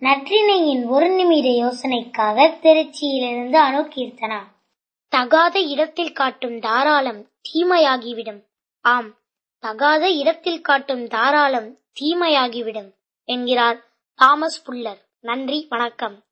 நற்றினையின் ஒரு நிமிட யோசனைக்காக திருச்சியிலிருந்து அணு கீர்த்தனா தகாத இடத்தில் காட்டும் தாராளம் தீமையாகிவிடும். ஆம் தகாத இடத்தில் காட்டும் தாராளம் தீமையாகிவிடும் என்கிறார் தாமஸ் புல்லர். நன்றி வணக்கம்.